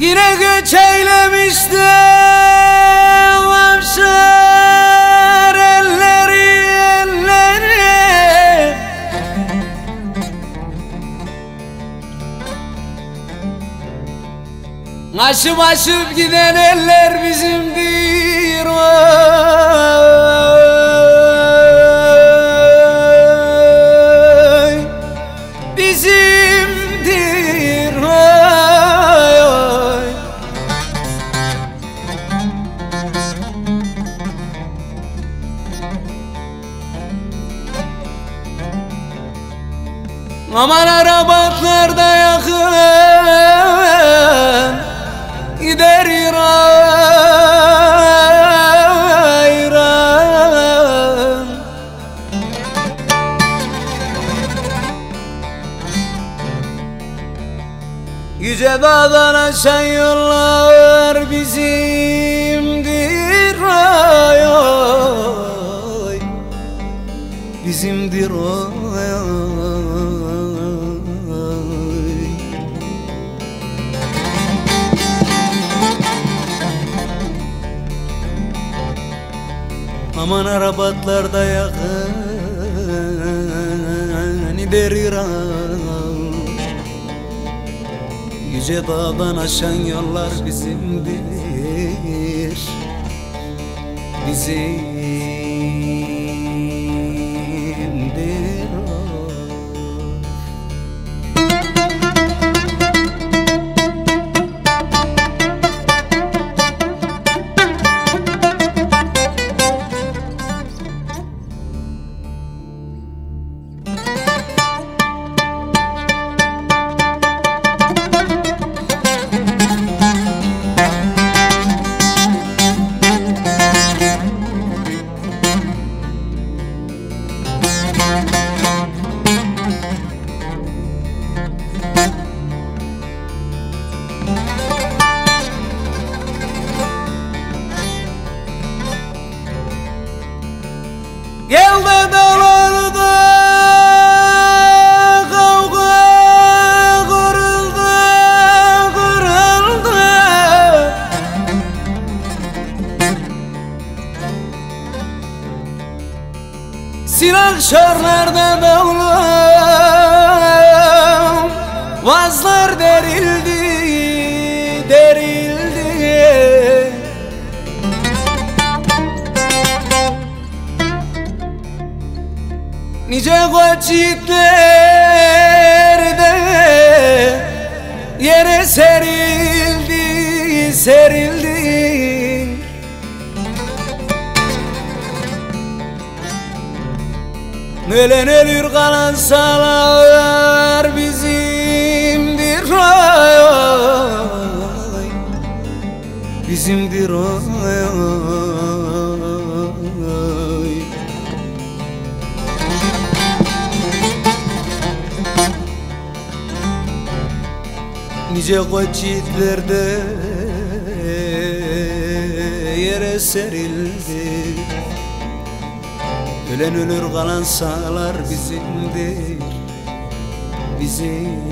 Yine göç eylemişti Avşar elleri elleri. Aşıp aşıp giden eller bizimdir Aman arabatlarda yakın Gider İran. Yüce dağdan aşan yollar bizimdir ay Bizimdir ay Aman arabatlarda yakın der İran. Yüce dağdan aşan yollar bizimdir. Bizimdir Silah şarlarda dağlar Vazlar derildi, derildi. Nice koç yere serildi, serildi Ölen ölür kalan sağlar bizimdir ay ay Bizimdir ay ay Nice koç yiğitler de yere serildi Ölen ölür kalan sağlar bizimdir Bizimdir